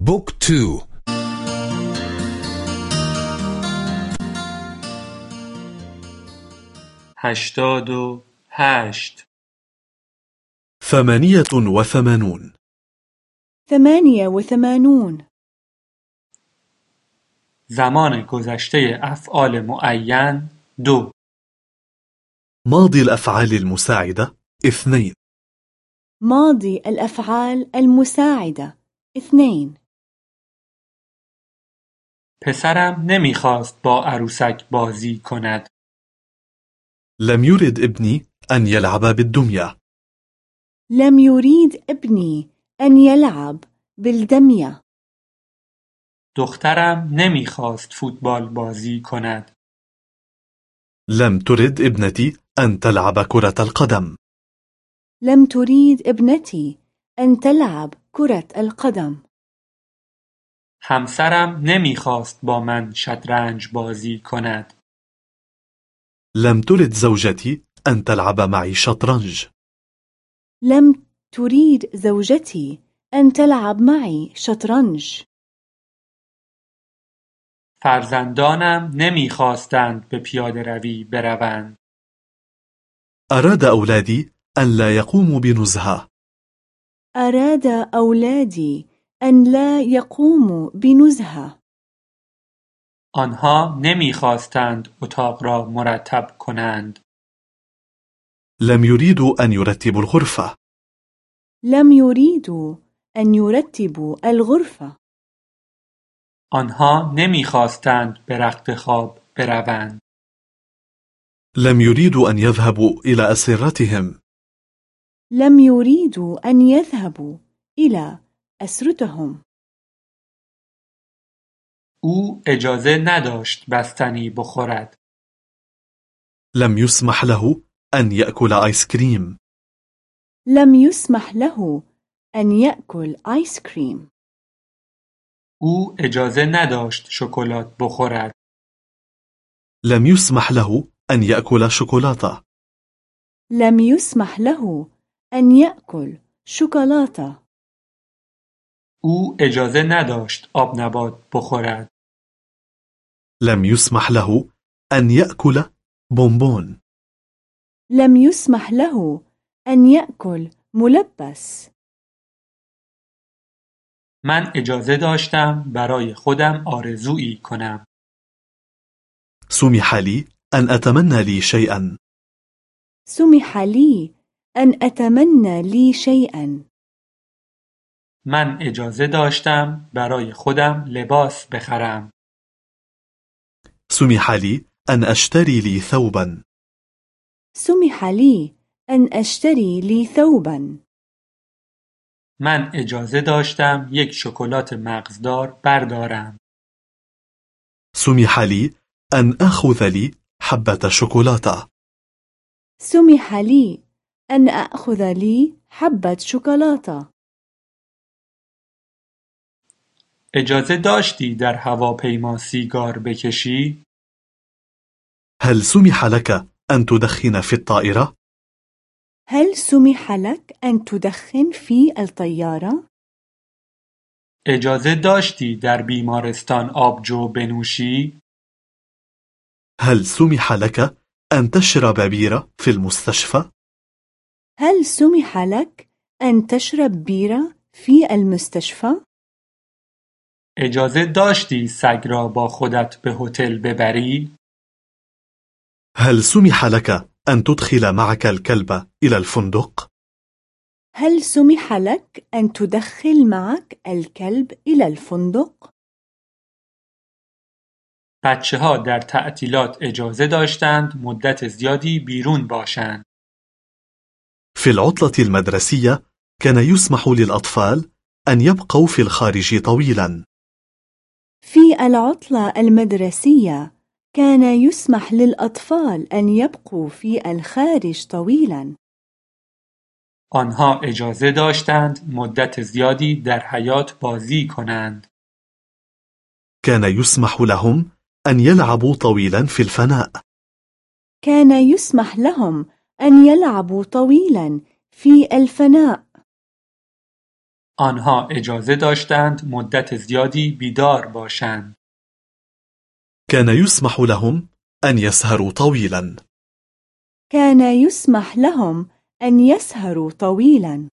book two. هشتاد و هشت. ثمانية وثمانون. ثمانية وثمانون. زمان گذشته افعال معین دو. ماضي الأفعال المساعدة اثنين. ماضي الأفعال المساعدة اثنين. پسرم نمیخواست با عروسک بازی کند. لم يرد ابني أن يلعب بالدمية لم يريد ابني أن يلعب بالدمية. دخترم نمیخواست فوتبال بازی کند. لم ترد ابنتي أن تلعب كرة القدم لم تريد ابنتي أن تلعب كرة القدم. همسرم نمیخواست با من شطرنج بازی کند. لم ترد زوجتي أن تلعب معي شطرنج لم تريد زوجتي أن تلعب معي شطرنج. فرزندانم نمیخواستند به پیاده روی بروند. أراد أولادي أن لا يقوموا بنزهة أراد أولادي أن لا يقوموا بنزهة. آنها نمیخواستند اتاق را مرتب کنند. لم يريدوا أن يرتبوا الغرفة لم يريدوا أن يرتبوا الغرفة. آنها نمیخواستند به رخت خواب بروند. لم يريدوا أن يذهبوا إلى أسرتهم لم يريدوا أن يذهبوا إلى أسرتهم. أو اجازه نداشت بستنی بخورد. لم يسمح له أن يأكل آيس كريم لم يسمح له أن يأكل آيس كريم. أو اجازه نداشت شکلات بخورد. لم يسمح له أن يأكل شوكولاتة لم يسمح له أن يأكل شوكولاتة. او اجازه نداشت آب نبات بخورد. لم يسمح له أن يأكل بونبون لم يسمح له أن يأكل ملبس. من اجازه داشتم برای خودم آرزویی کنم. سمح لي أن أتمنى لي شيئا سمح لي أن أتمنى لي شيئا. من اجازه داشتم برای خودم لباس بخرم. سمح لي أن أشتري لي ثوبا سمح لي أن أشتري لي ثوبا. من اجازه داشتم یک شکلات مغزدار بردارم. سمح لي أن أخذ لي حبة شوكولاتة سمح لي أن أخذ لي حبة شوكولاتة. اجازه داشتی در هواپیما سیگار بکشی؟ هل سمح لك أن تدخن في الطائرة؟ هل سمح لك أن تدخن في الطيارة؟ اجازه داشتی در بیمارستان آبجو بنوشی؟ هل سمح لك أن تشرب بيرة في المستشفى؟ هل سمح لك أن تشرب بيرة في المستشفى؟ اجازه داشتی سگ را با خودت به هتل ببری؟ هل سمح لك أن تدخل معك الكلب إلى الفندق؟ هل سمح لك أن تدخل معك الكلب إلى الفندق؟ بچه ها در تعطیلات اجازه داشتند مدت زیادی بیرون باشند. في العطلة المدرسية كان يسمح للأطفال أن يبقوا في الخارج طويلا في العطلة المدرسية كان يسمح للأطفال أن يبقوا في الخارج طويلا. آنها اجازه داشتند مدت زیادی در حیات بازی کنند. كان يسمح لهم أن يلعبوا طويلا في الفناء كان يسمح لهم أن يلعبوا طويلا في الفناء. آنها اجازه داشتند مدت زیادی بیدار باشند. كان يسمح لهم أن يسهروا طويلا. كان يسمح لهم أن يسهروا طويلا.